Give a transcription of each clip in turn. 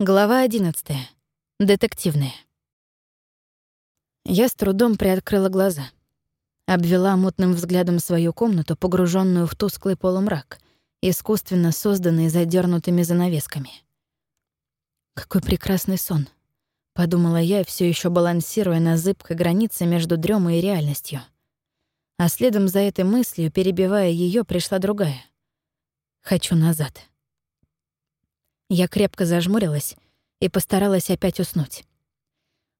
Глава 11. Детективная. Я с трудом приоткрыла глаза. Обвела мутным взглядом свою комнату, погруженную в тусклый полумрак, искусственно созданный задернутыми занавесками. «Какой прекрасный сон», — подумала я, все еще балансируя на зыбкой границе между дремой и реальностью. А следом за этой мыслью, перебивая ее, пришла другая. «Хочу назад». Я крепко зажмурилась и постаралась опять уснуть.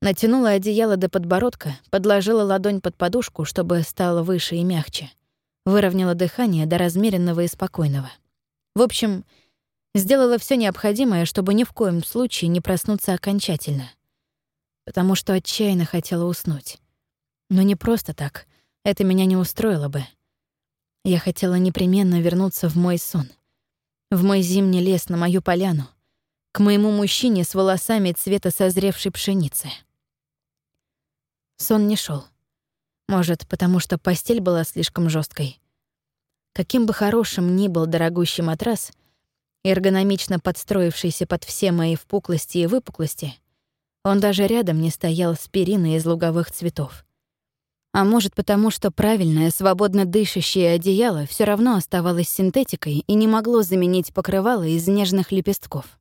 Натянула одеяло до подбородка, подложила ладонь под подушку, чтобы стало выше и мягче. Выровняла дыхание до размеренного и спокойного. В общем, сделала все необходимое, чтобы ни в коем случае не проснуться окончательно. Потому что отчаянно хотела уснуть. Но не просто так. Это меня не устроило бы. Я хотела непременно вернуться в мой сон — в мой зимний лес на мою поляну, к моему мужчине с волосами цвета созревшей пшеницы. Сон не шел. Может, потому что постель была слишком жесткой. Каким бы хорошим ни был дорогущий матрас, эргономично подстроившийся под все мои впуклости и выпуклости, он даже рядом не стоял с периной из луговых цветов. А может, потому что правильное, свободно дышащее одеяло все равно оставалось синтетикой и не могло заменить покрывало из нежных лепестков.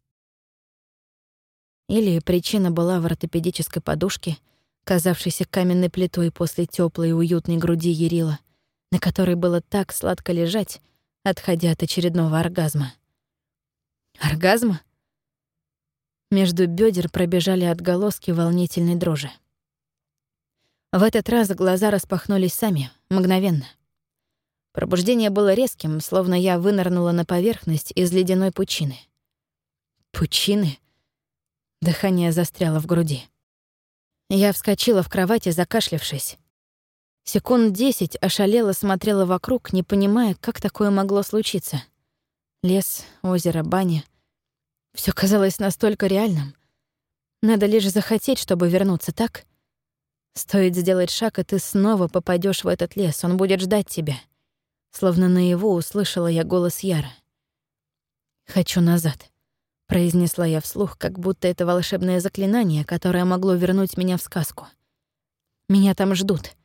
Или причина была в ортопедической подушке, казавшейся каменной плитой после теплой и уютной груди Ерила, на которой было так сладко лежать, отходя от очередного оргазма. Оргазма? Между бедер пробежали отголоски волнительной дрожи. В этот раз глаза распахнулись сами, мгновенно. Пробуждение было резким, словно я вынырнула на поверхность из ледяной пучины. Пучины? Дыхание застряло в груди. Я вскочила в кровати, закашлявшись. Секунд десять ошалела смотрела вокруг, не понимая, как такое могло случиться. Лес, озеро, баня. Все казалось настолько реальным. Надо лишь захотеть, чтобы вернуться так — Стоит сделать шаг, и ты снова попадешь в этот лес, он будет ждать тебя. Словно наяву услышала я голос Яра. «Хочу назад», — произнесла я вслух, как будто это волшебное заклинание, которое могло вернуть меня в сказку. «Меня там ждут».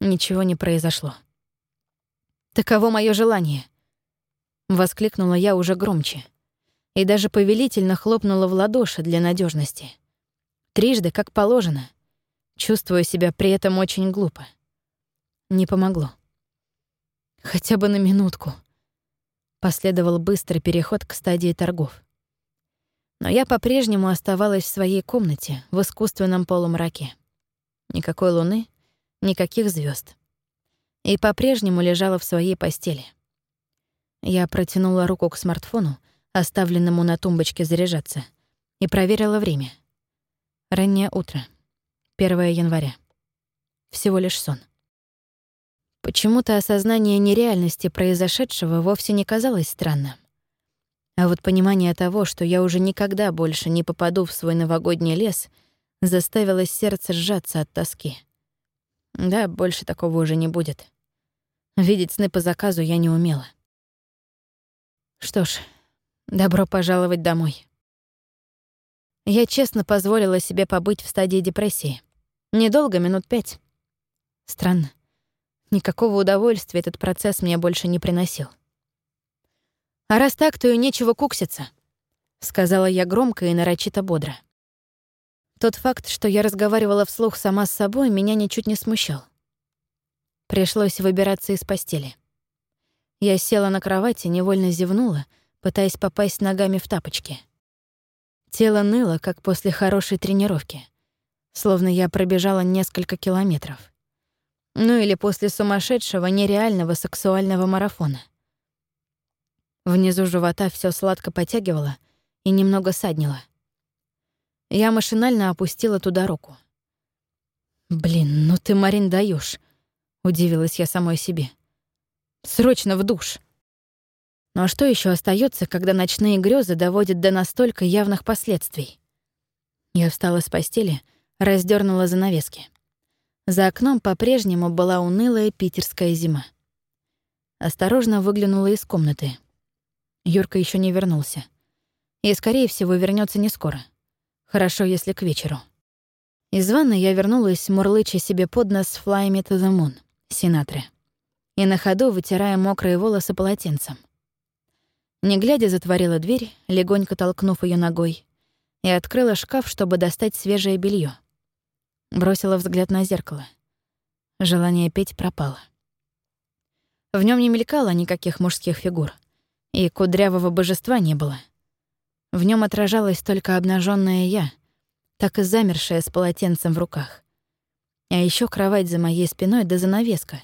Ничего не произошло. «Таково мое желание», — воскликнула я уже громче и даже повелительно хлопнула в ладоши для надежности. Трижды, как положено — чувствуя себя при этом очень глупо. Не помогло. Хотя бы на минутку. Последовал быстрый переход к стадии торгов. Но я по-прежнему оставалась в своей комнате в искусственном полумраке. Никакой луны, никаких звезд. И по-прежнему лежала в своей постели. Я протянула руку к смартфону, оставленному на тумбочке заряжаться, и проверила время. Раннее утро. 1 января. Всего лишь сон. Почему-то осознание нереальности произошедшего вовсе не казалось странным. А вот понимание того, что я уже никогда больше не попаду в свой новогодний лес, заставило сердце сжаться от тоски. Да, больше такого уже не будет. Видеть сны по заказу я не умела. Что ж, добро пожаловать домой. Я честно позволила себе побыть в стадии депрессии. Недолго, минут пять. Странно. Никакого удовольствия этот процесс мне больше не приносил. «А раз так, то и нечего кукситься», — сказала я громко и нарочито бодро. Тот факт, что я разговаривала вслух сама с собой, меня ничуть не смущал. Пришлось выбираться из постели. Я села на кровати, невольно зевнула, пытаясь попасть ногами в тапочки. Тело ныло, как после хорошей тренировки словно я пробежала несколько километров. Ну или после сумасшедшего нереального сексуального марафона. Внизу живота все сладко потягивало и немного саднило. Я машинально опустила туда руку. «Блин, ну ты, Марин, даешь, удивилась я самой себе. «Срочно в душ!» Ну а что еще остается, когда ночные грезы доводят до настолько явных последствий? Я встала с постели — раздернула занавески. За окном по-прежнему была унылая питерская зима. Осторожно выглянула из комнаты. Юрка еще не вернулся. и, скорее всего, вернется не скоро. Хорошо, если к вечеру. Из ванны я вернулась, мурлыча себе под нос «Fly me to the moon» Синатре и на ходу вытирая мокрые волосы полотенцем. Не глядя, затворила дверь, легонько толкнув ее ногой, и открыла шкаф, чтобы достать свежее белье. Бросила взгляд на зеркало. Желание петь пропало. В нем не мелькало никаких мужских фигур, и кудрявого божества не было. В нем отражалась только обнаженная я, так и замершая с полотенцем в руках. А еще кровать за моей спиной да занавеска,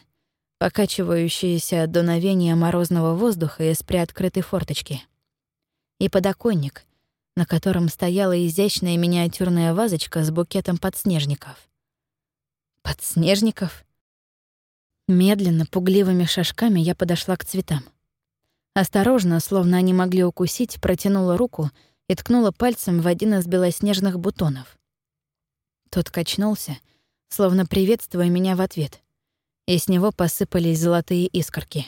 покачивающаяся от дуновения морозного воздуха из приоткрытой форточки. И подоконник, на котором стояла изящная миниатюрная вазочка с букетом подснежников. Подснежников? Медленно, пугливыми шажками я подошла к цветам. Осторожно, словно они могли укусить, протянула руку и ткнула пальцем в один из белоснежных бутонов. Тот качнулся, словно приветствуя меня в ответ, и с него посыпались золотые искорки.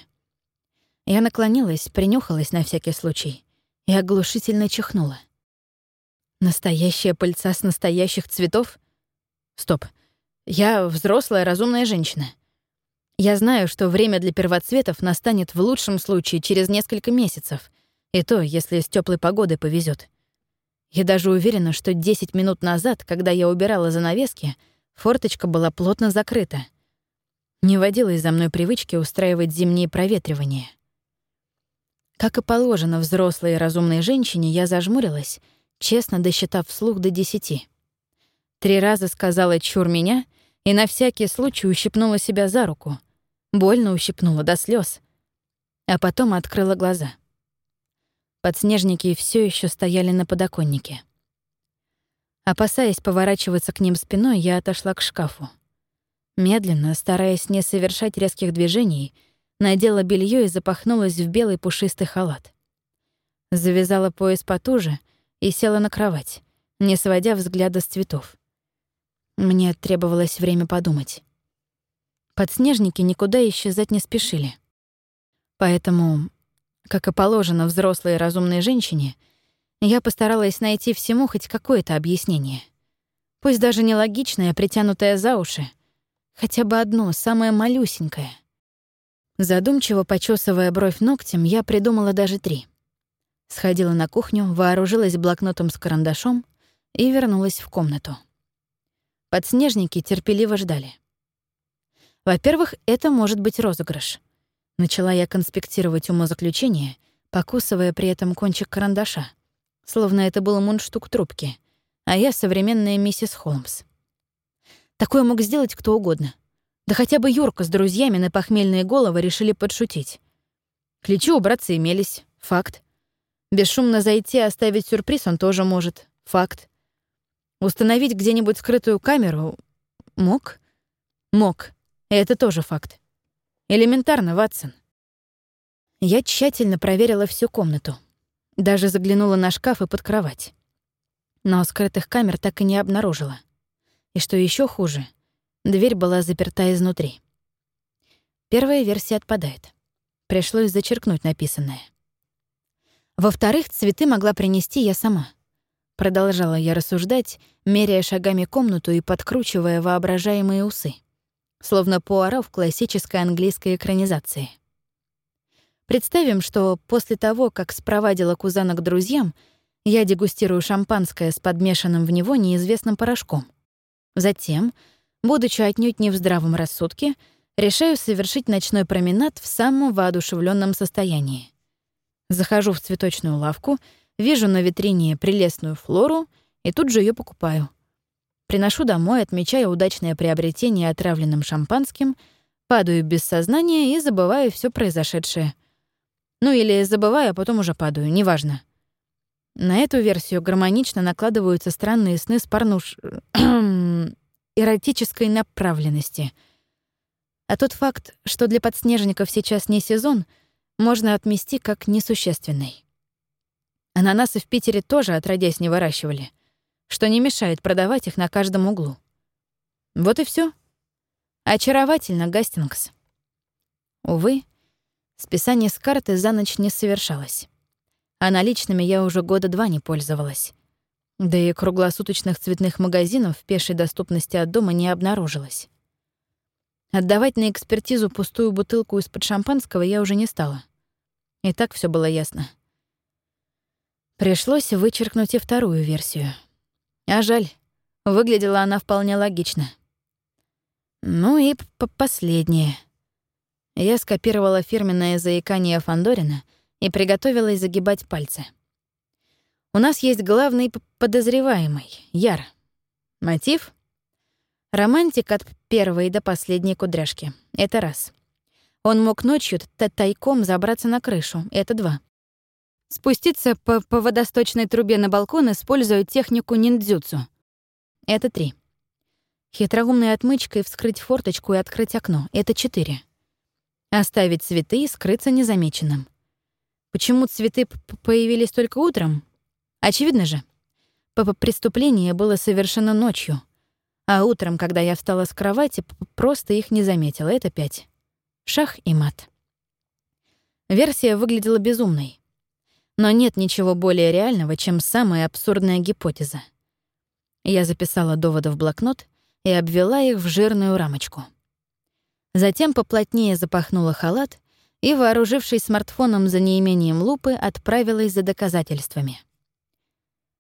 Я наклонилась, принюхалась на всякий случай и оглушительно чихнула. Настоящая пыльца с настоящих цветов? Стоп. Я взрослая разумная женщина. Я знаю, что время для первоцветов настанет в лучшем случае через несколько месяцев, и то, если с теплой погодой повезет. Я даже уверена, что 10 минут назад, когда я убирала занавески, форточка была плотно закрыта. Не водилось за мной привычки устраивать зимние проветривания. Как и положено взрослой и разумной женщине, я зажмурилась, честно досчитав вслух до десяти. Три раза сказала «чур меня» и на всякий случай ущипнула себя за руку. Больно ущипнула до слез, А потом открыла глаза — Подснежники все еще стояли на подоконнике. Опасаясь поворачиваться к ним спиной, я отошла к шкафу. Медленно, стараясь не совершать резких движений, надела белье и запахнулась в белый пушистый халат. Завязала пояс потуже и села на кровать, не сводя взгляда с цветов. Мне требовалось время подумать. Подснежники никуда исчезать не спешили. Поэтому как и положено взрослой и разумной женщине, я постаралась найти всему хоть какое-то объяснение. Пусть даже не логичное, притянутое за уши. Хотя бы одно, самое малюсенькое. Задумчиво почесывая бровь ногтем, я придумала даже три. Сходила на кухню, вооружилась блокнотом с карандашом и вернулась в комнату. Подснежники терпеливо ждали. Во-первых, это может быть розыгрыш — Начала я конспектировать умозаключение, покусывая при этом кончик карандаша, словно это был мундштук трубки, а я современная миссис Холмс. Такое мог сделать кто угодно. Да хотя бы Юрка с друзьями на похмельные головы решили подшутить. Ключи у братца имелись. Факт. Бесшумно зайти и оставить сюрприз он тоже может. Факт. Установить где-нибудь скрытую камеру мог? Мог. Это тоже факт. Элементарно, Ватсон. Я тщательно проверила всю комнату. Даже заглянула на шкаф и под кровать. Но скрытых камер так и не обнаружила. И что еще хуже, дверь была заперта изнутри. Первая версия отпадает. Пришлось зачеркнуть написанное. Во-вторых, цветы могла принести я сама. Продолжала я рассуждать, меряя шагами комнату и подкручивая воображаемые усы словно Пуаро в классической английской экранизации. Представим, что после того, как спровадила кузана к друзьям, я дегустирую шампанское с подмешанным в него неизвестным порошком. Затем, будучи отнюдь не в здравом рассудке, решаю совершить ночной променад в самом воодушевленном состоянии. Захожу в цветочную лавку, вижу на витрине прелестную флору и тут же ее покупаю — Приношу домой, отмечаю удачное приобретение отравленным шампанским, падаю без сознания и забываю все произошедшее. Ну или забываю, а потом уже падаю, неважно. На эту версию гармонично накладываются странные сны с парнуш... эротической направленности. А тот факт, что для подснежников сейчас не сезон, можно отмести как несущественный. Ананасы в Питере тоже отродясь не выращивали что не мешает продавать их на каждом углу. Вот и все. Очаровательно, Гастингс. Увы, списание с карты за ночь не совершалось. а наличными я уже года два не пользовалась. Да и круглосуточных цветных магазинов в пешей доступности от дома не обнаружилось. Отдавать на экспертизу пустую бутылку из-под шампанского я уже не стала. И так все было ясно. Пришлось вычеркнуть и вторую версию. А жаль, выглядела она вполне логично. Ну и последнее. Я скопировала фирменное заикание Фандорина и приготовилась загибать пальцы. У нас есть главный подозреваемый — Яр. Мотив? Романтик от первой до последней кудряшки. Это раз. Он мог ночью тайком забраться на крышу. Это два. Спуститься по, по водосточной трубе на балкон, используя технику ниндзюцу. Это три. Хитроумной отмычкой вскрыть форточку и открыть окно. Это четыре. Оставить цветы и скрыться незамеченным. Почему цветы появились только утром? Очевидно же. П Преступление было совершено ночью. А утром, когда я встала с кровати, просто их не заметила. Это пять. Шах и мат. Версия выглядела безумной. Но нет ничего более реального, чем самая абсурдная гипотеза. Я записала доводы в блокнот и обвела их в жирную рамочку. Затем поплотнее запахнула халат и, вооружившись смартфоном за неимением лупы, отправилась за доказательствами.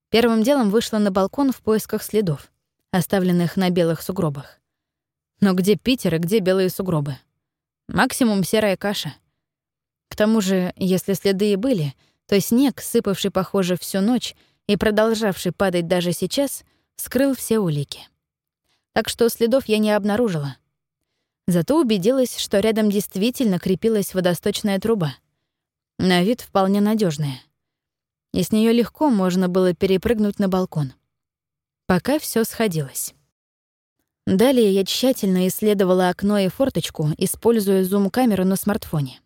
Первым делом вышла на балкон в поисках следов, оставленных на белых сугробах. Но где Питер и где белые сугробы? Максимум серая каша. К тому же, если следы и были — то снег, сыпавший, похоже, всю ночь и продолжавший падать даже сейчас, скрыл все улики. Так что следов я не обнаружила. Зато убедилась, что рядом действительно крепилась водосточная труба. На вид вполне надежная. И с нее легко можно было перепрыгнуть на балкон. Пока все сходилось. Далее я тщательно исследовала окно и форточку, используя зум-камеру на смартфоне.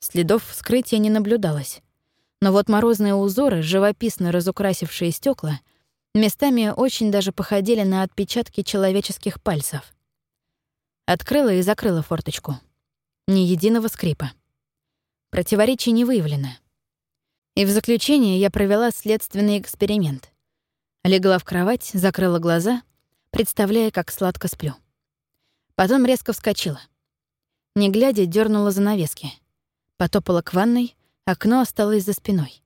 Следов вскрытия не наблюдалось. Но вот морозные узоры, живописно разукрасившие стекла, местами очень даже походили на отпечатки человеческих пальцев. Открыла и закрыла форточку. Ни единого скрипа. Противоречий не выявлено. И в заключение я провела следственный эксперимент. Легла в кровать, закрыла глаза, представляя, как сладко сплю. Потом резко вскочила. Не глядя, дернула занавески — Потопала к ванной, окно осталось за спиной.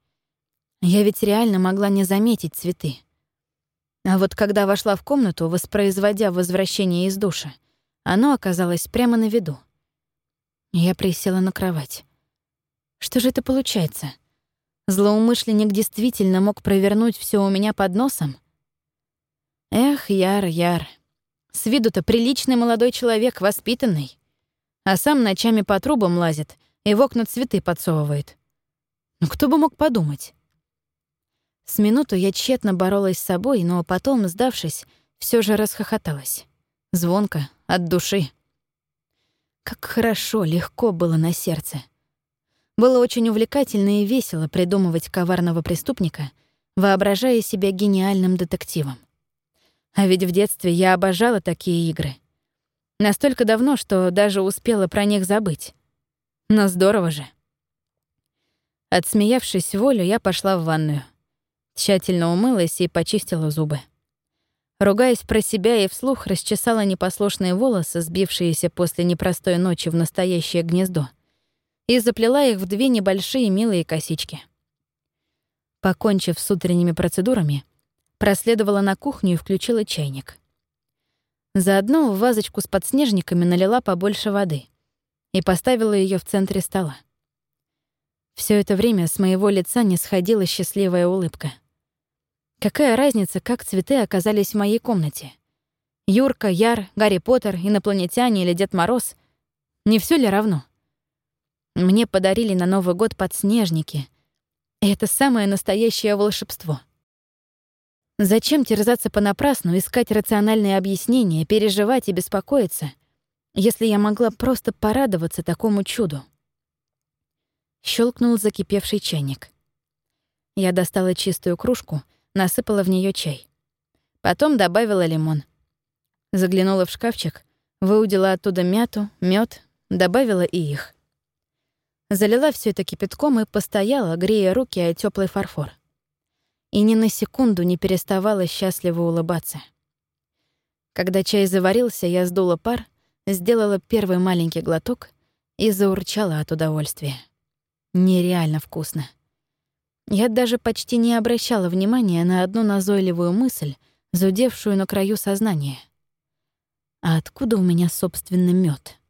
Я ведь реально могла не заметить цветы. А вот когда вошла в комнату, воспроизводя возвращение из душа, оно оказалось прямо на виду. Я присела на кровать. Что же это получается? Злоумышленник действительно мог провернуть все у меня под носом? Эх, Яр, Яр. С виду-то приличный молодой человек, воспитанный. А сам ночами по трубам лазит и в окна цветы подсовывает. Ну кто бы мог подумать? С минуту я тщетно боролась с собой, но потом, сдавшись, все же расхохоталась. Звонко, от души. Как хорошо, легко было на сердце. Было очень увлекательно и весело придумывать коварного преступника, воображая себя гениальным детективом. А ведь в детстве я обожала такие игры. Настолько давно, что даже успела про них забыть. Но здорово же. Отсмеявшись волю, я пошла в ванную. Тщательно умылась и почистила зубы. Ругаясь про себя и вслух, расчесала непослушные волосы, сбившиеся после непростой ночи в настоящее гнездо, и заплела их в две небольшие милые косички. Покончив с утренними процедурами, проследовала на кухню и включила чайник. Заодно в вазочку с подснежниками налила побольше воды — и поставила ее в центре стола. Все это время с моего лица не сходила счастливая улыбка. Какая разница, как цветы оказались в моей комнате? Юрка, Яр, Гарри Поттер, инопланетяне или Дед Мороз? Не все ли равно? Мне подарили на Новый год подснежники. И это самое настоящее волшебство. Зачем терзаться понапрасну, искать рациональные объяснения, переживать и беспокоиться — если я могла просто порадоваться такому чуду. Щелкнул закипевший чайник. Я достала чистую кружку, насыпала в нее чай. Потом добавила лимон. Заглянула в шкафчик, выудила оттуда мяту, мед, добавила и их. Залила все это кипятком и постояла, грея руки о теплый фарфор. И ни на секунду не переставала счастливо улыбаться. Когда чай заварился, я сдула пар, сделала первый маленький глоток и заурчала от удовольствия. Нереально вкусно. Я даже почти не обращала внимания на одну назойливую мысль, зудевшую на краю сознания. А откуда у меня, собственно, мед?